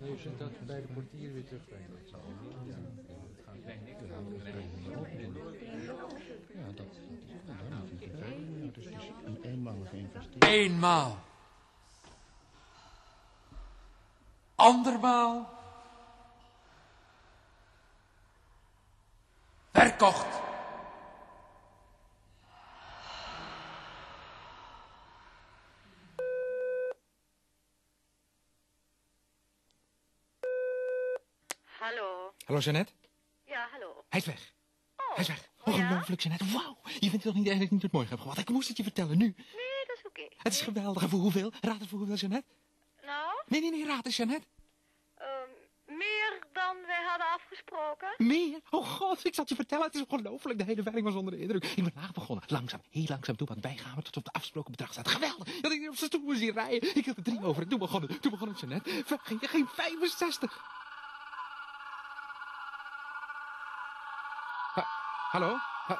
Nee, je zegt dat bij de portier weer terugbrengt. Ja, dat, dat is dan natuurlijk vervelend. Dus het is een eenmalige investering. Eenmaal. Andermaal. Verkocht. Hallo. Jeannette? Ja, hallo. Hij is weg. Oh, Hij is weg. oh ja? Ongelooflijk, Jeannette. Wauw. Je vindt het toch niet erg dat ik niet het morgen heb gehad? Ik moest het je vertellen, nu. Nee, dat is oké. Het is geweldig. En voor hoeveel? Raad het voor hoeveel, Jeannette? Nou, Nee, nee, nee, raad eens, Jeannette. ehm, meer dan wij hadden afgesproken. Meer? Oh god, ik zal het je vertellen. Het is ongelooflijk. De hele veiling was onder de indruk. Ik ben laag begonnen. Langzaam, heel langzaam. Toen wat bijgamen tot op de afgesproken bedrag staat. Geweldig. Dat ik op zijn stoel moest zien rijden. Ik had er drie over. En toen begon het. Toen begon het, Jeannette. Geen, geen 65. Hallo? Ha,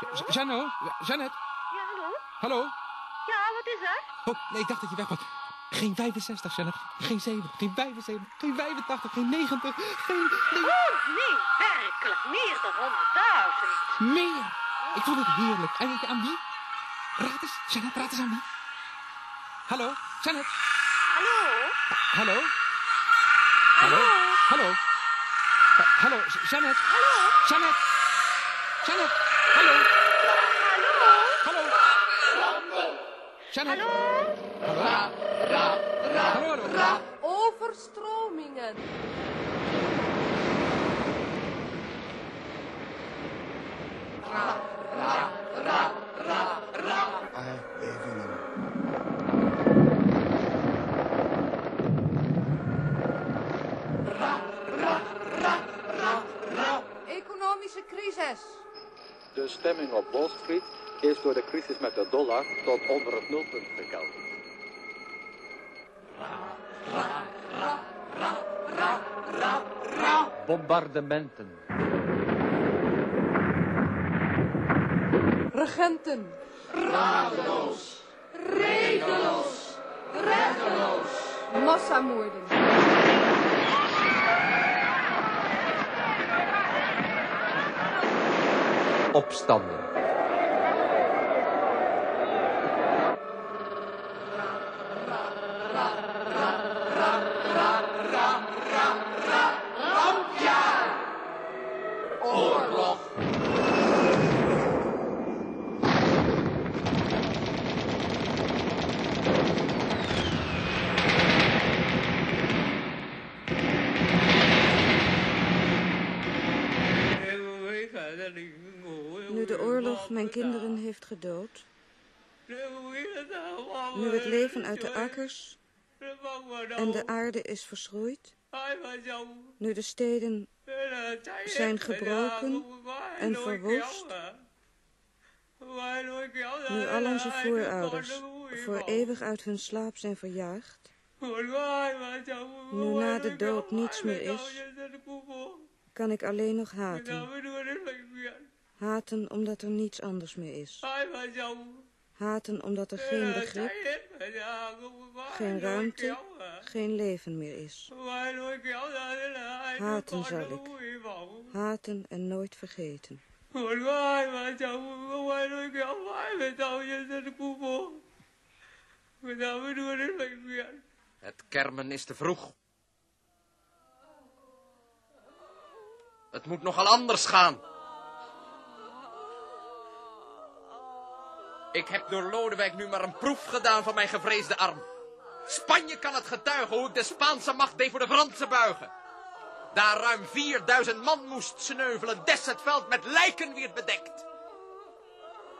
Ja, Jano? Ja, hallo. Hallo? Ja, wat is er? Oh, nee, ik dacht dat je weg was. Geen 65, Jeannette. Geen 7, geen 75, geen 85, geen 90, geen... Nee, Oh, nee, werkelijk. Meer dan honderdduizend. meer. Ik vond het heerlijk. En weet je aan wie? Raad eens, Jeannette, raad eens aan wie? Hallo, Jeannette. Hallo? Hallo? Hallo? Hallo? Ha- Hallo, J- Jeannette. Hallo? Jeannette. Jeannette. Hallo. Hallo? Hallo. Hallo? Hallo, hallo. Overstromingen. Aardbevingen. Economische crisis. De stemming op Wall Street is door de crisis met de dollar tot onder het nulpunt gekelderd. Bombardementen. Regenten. Radeloos. Redeloos. Reddeloos. Massamoorden. Opstanden. Nu de oorlog mijn kinderen heeft gedood, nu het leven uit de akkers en de aarde is verschroeid, nu de steden zijn gebroken en verwoest, nu al onze voorouders voor eeuwig uit hun slaap zijn verjaagd, nu na de dood niets meer is, kan ik alleen nog haten. Haten omdat er niets anders meer is. Haten omdat er geen begrip, geen ruimte, geen leven meer is. Haten zal ik. Haten en nooit vergeten. Het kermen is te vroeg. Het moet nogal anders gaan. Ik heb door Lodewijk nu maar een proef gedaan van mijn gevreesde arm. Spanje kan het getuigen hoe ik de Spaanse macht deed voor de Franse buigen. Daar ruim 4000 man moest sneuvelen, des het veld met lijken werd bedekt.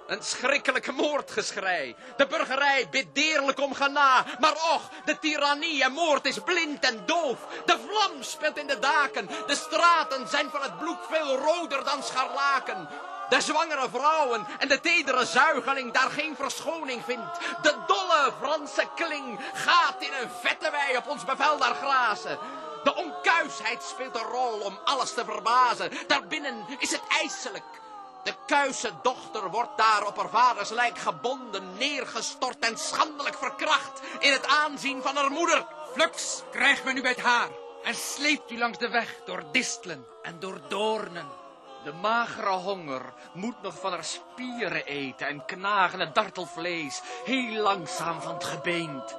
Een schrikkelijke moordgeschrei. De burgerij bidt deerlijk om gena. Maar och, de tirannie en moord is blind en doof. De vlam speelt in de daken. De straten zijn van het bloed veel roder dan scharlaken. De zwangere vrouwen en de tedere zuigeling daar geen verschoning vindt. De dolle Franse kling gaat in een vette wei op ons bevel daar grazen. De onkuisheid speelt een rol om alles te verbazen. Daarbinnen is het ijselijk. De kuise dochter wordt daar op haar vaders lijk gebonden, neergestort en schandelijk verkracht in het aanzien van haar moeder. Flux, krijgt men u bij het haar en sleept u langs de weg door distelen en door doornen. De magere honger moet nog van haar spieren eten en knagen het dartelvlees, heel langzaam van het gebeend.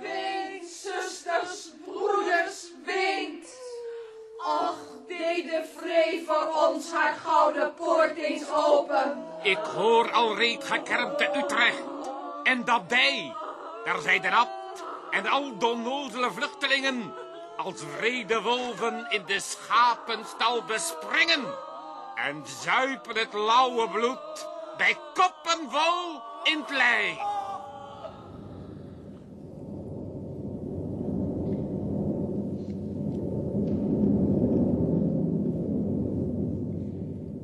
Weent, zusters, broeders, weent. Och, deed de vree voor ons haar gouden poort eens open. Ik hoor al reed gekermd te Utrecht. En daarbij, daar zij de abt en al de onnozele vluchtelingen, als vrede wolven in de schapenstal bespringen. En zuipen het lauwe bloed bij koppen vol in het lei.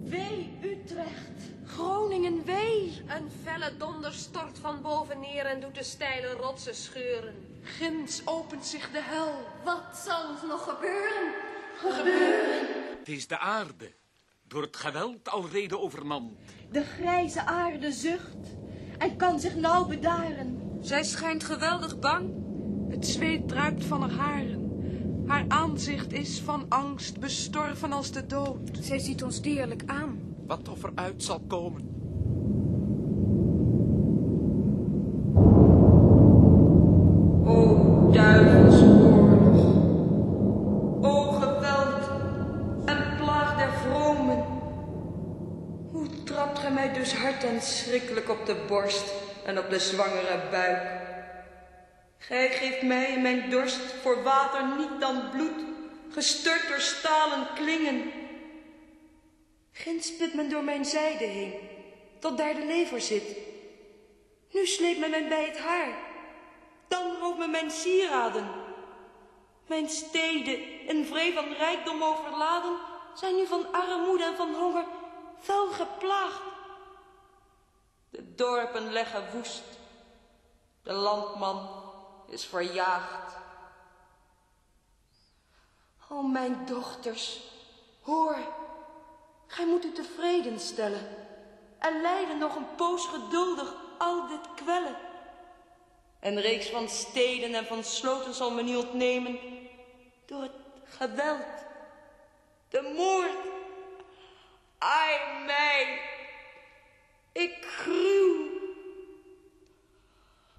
Wee, Utrecht. Groningen, wee. Een felle donder stort van boven neer en doet de steile rotsen scheuren. Ginds opent zich de hel. Wat zal ons nog gebeuren? Het is de aarde, door het geweld alrede overmand. De grijze aarde zucht en kan zich nauw bedaren. Zij schijnt geweldig bang. Het zweet druipt van haar haren. Haar aanzicht is van angst bestorven als de dood. Zij ziet ons deerlijk aan. Wat of er uit zal komen. Trapt gij mij dus hard en schrikkelijk op de borst en op de zwangere buik? Gij geeft mij in mijn dorst voor water niet dan bloed, gestort door stalen klingen. Ginds spit men door mijn zijde heen, tot daar de lever zit. Nu sleept men mij bij het haar. Dan rooft men mijn sieraden. Mijn steden, in vree van rijkdom overladen, zijn nu van armoede en van honger fel geplaagd. De dorpen leggen woest. De landman is verjaagd. O mijn dochters, hoor, gij moet u tevreden stellen en lijden nog een poos geduldig al dit kwellen. Een reeks van steden en van sloten zal men u ontnemen door het geweld, de moord. Ai mij, ik gruw.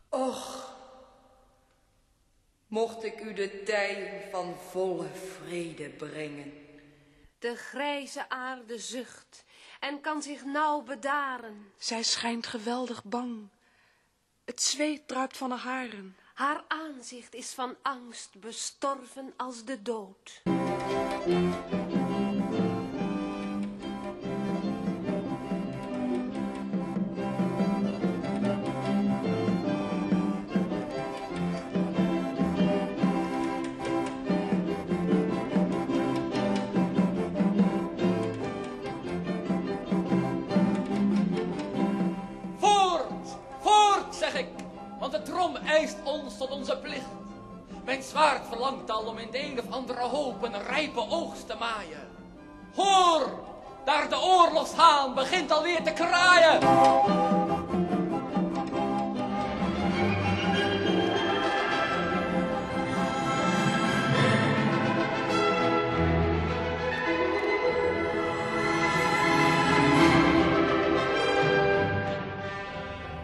Och, mocht ik u de tij van volle vrede brengen. De grijze aarde zucht en kan zich nauw bedaren. Zij schijnt geweldig bang. Het zweet druipt van haar haren. Haar aanzicht is van angst bestorven als de dood. Ons tot onze plicht. Mijn zwaard verlangt al om in de een of andere hoop een rijpe oogst te maaien. Hoor, daar de oorlogshaan begint alweer te kraaien.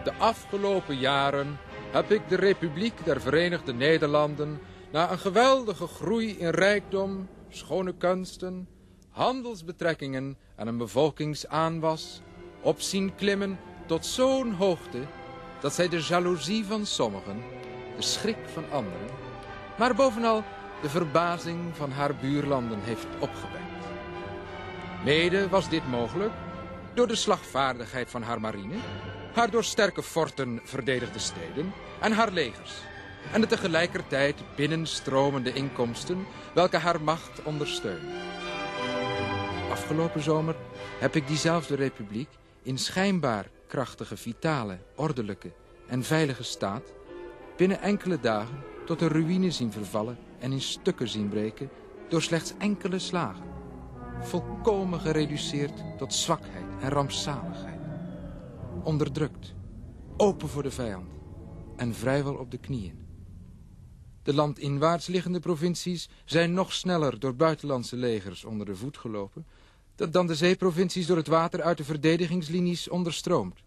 De afgelopen jaren heb ik de Republiek der Verenigde Nederlanden na een geweldige groei in rijkdom, schone kunsten, handelsbetrekkingen en een bevolkingsaanwas op zien klimmen tot zo'n hoogte dat zij de jaloezie van sommigen, de schrik van anderen, maar bovenal de verbazing van haar buurlanden heeft opgewekt. Mede was dit mogelijk door de slagvaardigheid van haar marine, haar door sterke forten verdedigde steden en haar legers, en de tegelijkertijd binnenstromende inkomsten welke haar macht ondersteunen. Afgelopen zomer heb ik diezelfde republiek in schijnbaar krachtige, vitale, ordelijke en veilige staat binnen enkele dagen tot een ruïne zien vervallen en in stukken zien breken door slechts enkele slagen. Volkomen gereduceerd tot zwakheid en rampzaligheid. Onderdrukt, open voor de vijand en vrijwel op de knieën. De landinwaarts liggende provincies zijn nog sneller door buitenlandse legers onder de voet gelopen... dan de zeeprovincies door het water uit de verdedigingslinies onderstroomd.